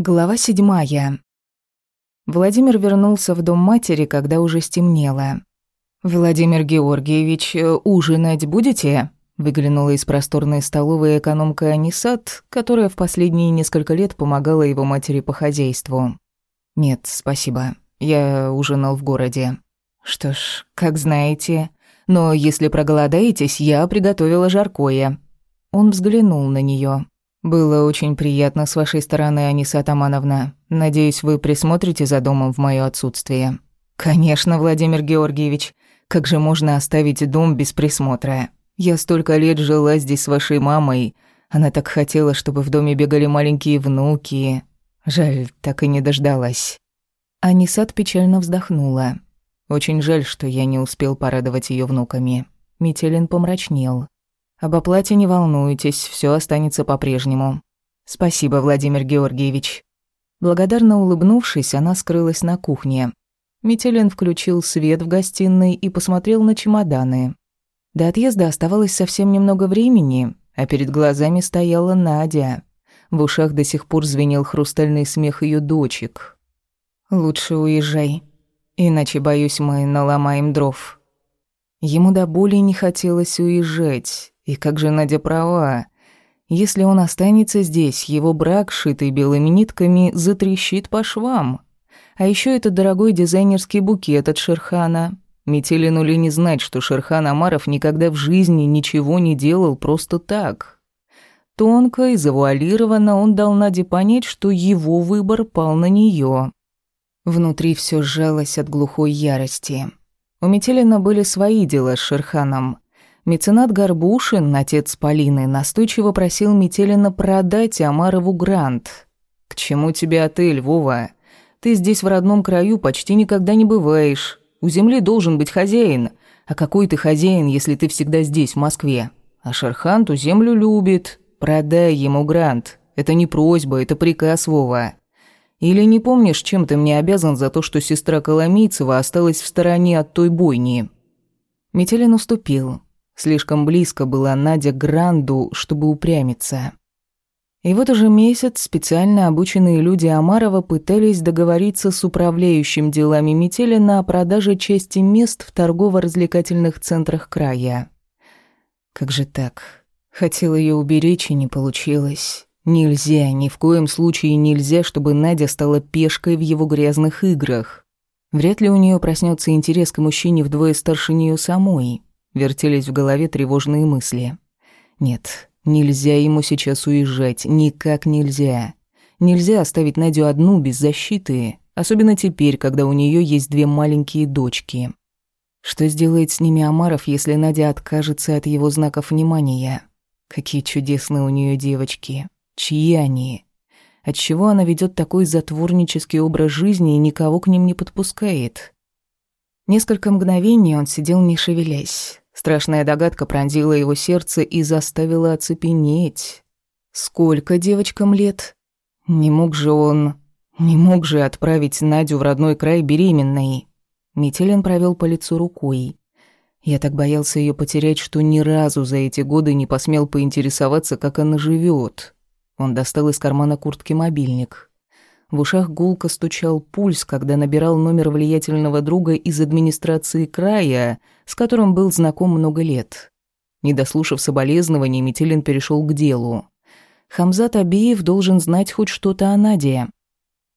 Глава седьмая. Владимир вернулся в дом матери, когда уже стемнело. «Владимир Георгиевич, э, ужинать будете?» Выглянула из просторной столовой экономка Анисат, которая в последние несколько лет помогала его матери по хозяйству. «Нет, спасибо. Я ужинал в городе». «Что ж, как знаете. Но если проголодаетесь, я приготовила жаркое». Он взглянул на нее. «Было очень приятно с вашей стороны, Аниса Атамановна. Надеюсь, вы присмотрите за домом в моё отсутствие». «Конечно, Владимир Георгиевич. Как же можно оставить дом без присмотра? Я столько лет жила здесь с вашей мамой. Она так хотела, чтобы в доме бегали маленькие внуки. Жаль, так и не дождалась». Анисат печально вздохнула. «Очень жаль, что я не успел порадовать её внуками». Метелин помрачнел. Об оплате не волнуйтесь, все останется по-прежнему. Спасибо, Владимир Георгиевич. Благодарно улыбнувшись, она скрылась на кухне. Метелин включил свет в гостиной и посмотрел на чемоданы. До отъезда оставалось совсем немного времени, а перед глазами стояла Надя. В ушах до сих пор звенел хрустальный смех ее дочек. «Лучше уезжай, иначе, боюсь, мы наломаем дров». Ему до боли не хотелось уезжать. И как же Надя права. Если он останется здесь, его брак, шитый белыми нитками, затрещит по швам. А еще это дорогой дизайнерский букет от Шерхана. Метелину ли не знать, что Шерхан Амаров никогда в жизни ничего не делал просто так. Тонко и завуалированно он дал Наде понять, что его выбор пал на нее. Внутри все сжалось от глухой ярости. У Метелина были свои дела с Шерханом. Меценат Горбушин, отец Полины, настойчиво просил Метелина продать Амарову грант. «К чему тебе отель, Вова? Ты здесь в родном краю почти никогда не бываешь. У земли должен быть хозяин. А какой ты хозяин, если ты всегда здесь, в Москве? А Шерхан ту землю любит. Продай ему грант. Это не просьба, это приказ, Вова. Или не помнишь, чем ты мне обязан за то, что сестра Коломийцева осталась в стороне от той бойни?» Метелин уступил. Слишком близко была Надя к Гранду, чтобы упрямиться. И вот уже месяц специально обученные люди Амарова пытались договориться с управляющим делами Метелина о продаже части мест в торгово-развлекательных центрах края. Как же так? Хотел ее уберечь, и не получилось. Нельзя, ни в коем случае нельзя, чтобы Надя стала пешкой в его грязных играх. Вряд ли у нее проснется интерес к мужчине вдвое старше нее самой. Вертелись в голове тревожные мысли. Нет, нельзя ему сейчас уезжать, никак нельзя. Нельзя оставить Надю одну без защиты, особенно теперь, когда у нее есть две маленькие дочки. Что сделает с ними Амаров, если Надя откажется от его знаков внимания? Какие чудесные у нее девочки. Чьи они? Отчего она ведет такой затворнический образ жизни и никого к ним не подпускает? Несколько мгновений он сидел не шевелясь. Страшная догадка пронзила его сердце и заставила оцепенеть. Сколько девочкам лет? Не мог же он... Не мог же отправить Надю в родной край беременной. Метелин провел по лицу рукой. Я так боялся ее потерять, что ни разу за эти годы не посмел поинтересоваться, как она живет. Он достал из кармана куртки мобильник. В ушах гулко стучал пульс, когда набирал номер влиятельного друга из администрации края, с которым был знаком много лет. Не дослушав соболезнований, Метелин перешел к делу. «Хамзат Абиев должен знать хоть что-то о Наде».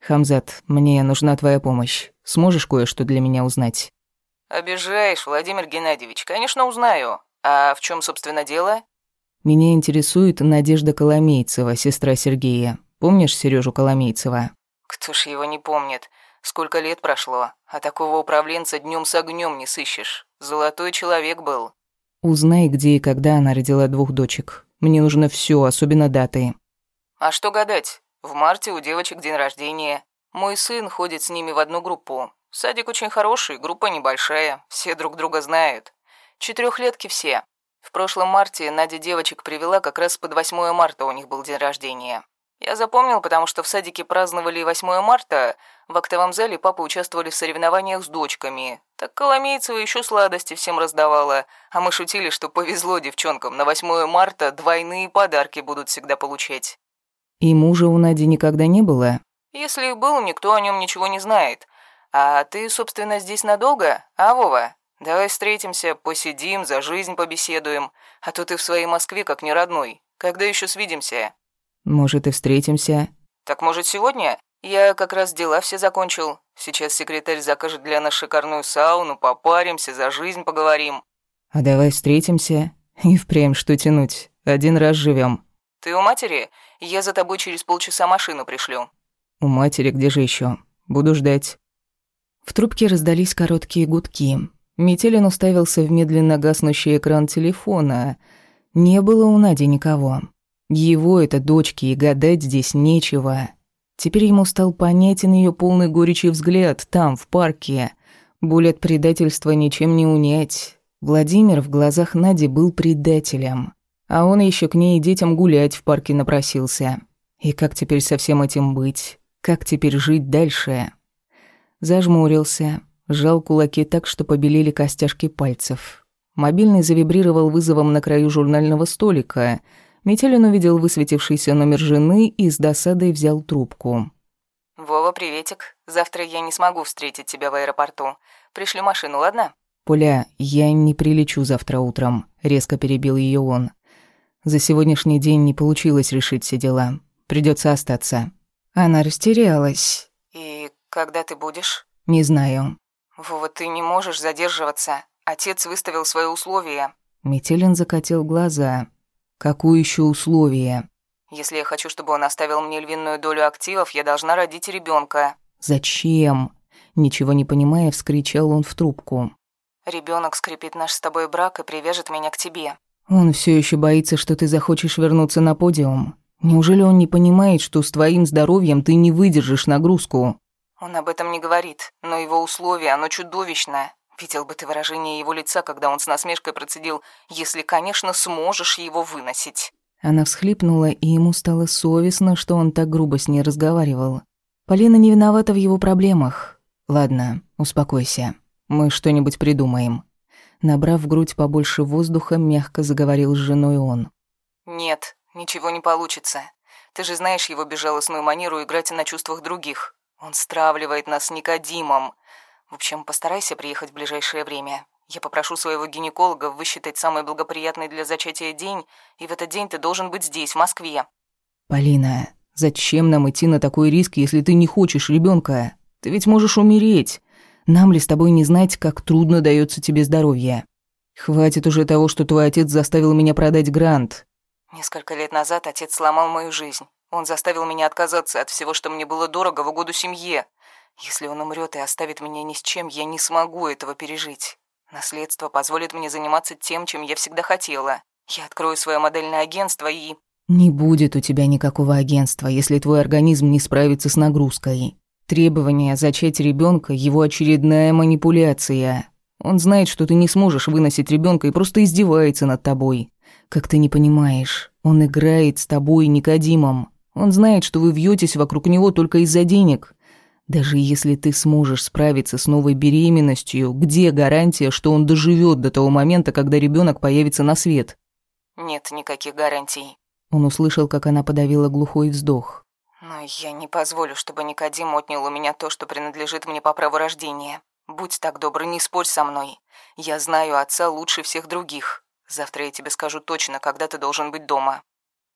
«Хамзат, мне нужна твоя помощь. Сможешь кое-что для меня узнать?» «Обижаешь, Владимир Геннадьевич. Конечно, узнаю. А в чем, собственно, дело?» «Меня интересует Надежда Коломейцева, сестра Сергея. Помнишь Сережу Коломейцева?» Кто ж его не помнит? Сколько лет прошло, а такого управленца днем с огнем не сыщешь. Золотой человек был. Узнай, где и когда она родила двух дочек. Мне нужно все, особенно даты. А что гадать? В марте у девочек день рождения. Мой сын ходит с ними в одну группу. Садик очень хороший, группа небольшая, все друг друга знают. Четырехлетки все. В прошлом марте Надя девочек привела, как раз под 8 марта у них был день рождения. Я запомнил, потому что в садике праздновали 8 марта, в актовом зале папа участвовали в соревнованиях с дочками. Так Коломейцева еще сладости всем раздавала, а мы шутили, что повезло девчонкам, на 8 марта двойные подарки будут всегда получать. И мужа у Нади никогда не было? Если и был, никто о нем ничего не знает. А ты, собственно, здесь надолго, а, Вова? Давай встретимся, посидим, за жизнь побеседуем. А то ты в своей Москве как не родной. Когда еще свидимся?» «Может, и встретимся». «Так, может, сегодня? Я как раз дела все закончил. Сейчас секретарь закажет для нас шикарную сауну, попаримся, за жизнь поговорим». «А давай встретимся. И впрямь что тянуть. Один раз живем. «Ты у матери? Я за тобой через полчаса машину пришлю». «У матери где же еще? Буду ждать». В трубке раздались короткие гудки. Метелин уставился в медленно гаснущий экран телефона. Не было у Нади никого. Его это дочки, и гадать здесь нечего. Теперь ему стал понятен ее полный горечи взгляд там, в парке. Боль от предательства ничем не унять. Владимир в глазах Нади был предателем. А он еще к ней и детям гулять в парке напросился. И как теперь со всем этим быть? Как теперь жить дальше? Зажмурился, сжал кулаки так, что побелели костяшки пальцев. Мобильный завибрировал вызовом на краю журнального столика. Метелин увидел высветившийся номер жены и с досадой взял трубку. «Вова, приветик. Завтра я не смогу встретить тебя в аэропорту. Пришлю машину, ладно?» «Поля, я не прилечу завтра утром», — резко перебил ее он. «За сегодняшний день не получилось решить все дела. Придется остаться». Она растерялась. «И когда ты будешь?» «Не знаю». «Вова, ты не можешь задерживаться. Отец выставил свои условия». Метелин закатил глаза. «Какое еще условие?» «Если я хочу, чтобы он оставил мне львиную долю активов, я должна родить ребенка. «Зачем?» Ничего не понимая, вскричал он в трубку. Ребенок скрепит наш с тобой брак и привяжет меня к тебе». «Он все еще боится, что ты захочешь вернуться на подиум. Неужели он не понимает, что с твоим здоровьем ты не выдержишь нагрузку?» Он об этом не говорит, но его условие, оно чудовищное. Видел бы ты выражение его лица, когда он с насмешкой процедил «если, конечно, сможешь его выносить». Она всхлипнула, и ему стало совестно, что он так грубо с ней разговаривал. Полина не виновата в его проблемах. Ладно, успокойся. Мы что-нибудь придумаем. Набрав в грудь побольше воздуха, мягко заговорил с женой он. «Нет, ничего не получится. Ты же знаешь его безжалостную манеру играть на чувствах других. Он стравливает нас с Никодимом. В общем, постарайся приехать в ближайшее время. Я попрошу своего гинеколога высчитать самый благоприятный для зачатия день, и в этот день ты должен быть здесь, в Москве». «Полина, зачем нам идти на такой риск, если ты не хочешь ребенка? Ты ведь можешь умереть. Нам ли с тобой не знать, как трудно дается тебе здоровье? Хватит уже того, что твой отец заставил меня продать грант. Несколько лет назад отец сломал мою жизнь. Он заставил меня отказаться от всего, что мне было дорого в угоду семье. Если он умрет и оставит меня ни с чем, я не смогу этого пережить. Наследство позволит мне заниматься тем, чем я всегда хотела. Я открою свое модельное агентство и... Не будет у тебя никакого агентства, если твой организм не справится с нагрузкой. Требование зачать ребенка его очередная манипуляция. Он знает, что ты не сможешь выносить ребенка и просто издевается над тобой. Как ты не понимаешь, он играет с тобой Никодимом. Он знает, что вы вьетесь вокруг него только из-за денег. Даже если ты сможешь справиться с новой беременностью, где гарантия, что он доживет до того момента, когда ребенок появится на свет? Нет никаких гарантий. Он услышал, как она подавила глухой вздох. Но я не позволю, чтобы Никодим отнял у меня то, что принадлежит мне по праву рождения. Будь так добр, не спорь со мной. Я знаю отца лучше всех других. Завтра я тебе скажу точно, когда ты должен быть дома.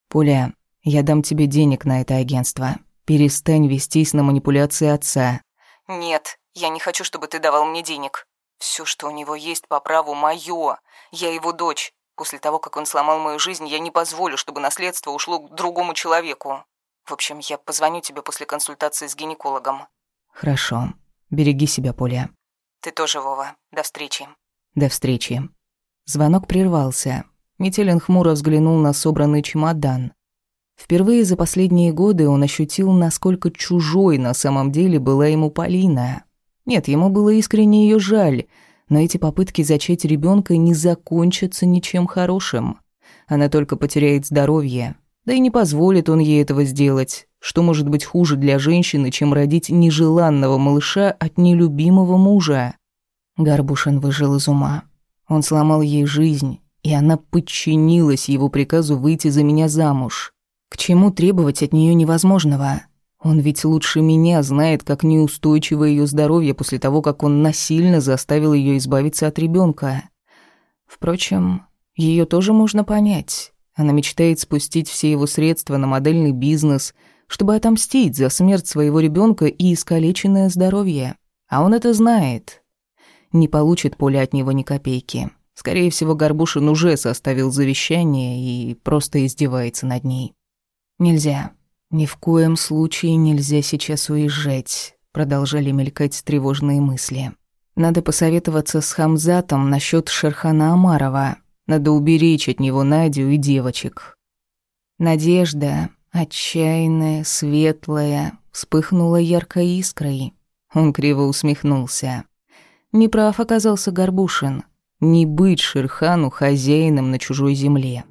Пуля, я дам тебе денег на это агентство. Перестань вестись на манипуляции отца. Нет, я не хочу, чтобы ты давал мне денег. Все, что у него есть по праву, мое. Я его дочь. После того, как он сломал мою жизнь, я не позволю, чтобы наследство ушло к другому человеку. В общем, я позвоню тебе после консультации с гинекологом. Хорошо. Береги себя, Поля. Ты тоже, Вова. До встречи. До встречи. Звонок прервался. Метелин хмуро взглянул на собранный чемодан. Впервые за последние годы он ощутил, насколько чужой на самом деле была ему Полина. Нет, ему было искренне ее жаль, но эти попытки зачать ребенка не закончатся ничем хорошим. Она только потеряет здоровье. Да и не позволит он ей этого сделать. Что может быть хуже для женщины, чем родить нежеланного малыша от нелюбимого мужа? Гарбушин выжил из ума. Он сломал ей жизнь, и она подчинилась его приказу выйти за меня замуж. К чему требовать от нее невозможного? Он ведь лучше меня знает, как неустойчиво ее здоровье после того, как он насильно заставил ее избавиться от ребенка. Впрочем, ее тоже можно понять. Она мечтает спустить все его средства на модельный бизнес, чтобы отомстить за смерть своего ребенка и искалеченное здоровье. А он это знает. Не получит Поля от него ни копейки. Скорее всего, Горбушин уже составил завещание и просто издевается над ней. Нельзя. Ни в коем случае нельзя сейчас уезжать. Продолжали мелькать тревожные мысли. Надо посоветоваться с Хамзатом насчет Шерхана Амарова. Надо уберечь от него Надю и девочек. Надежда, отчаянная, светлая, вспыхнула яркой искрой. Он криво усмехнулся. Неправ оказался Горбушин. Не быть Шерхану хозяином на чужой земле.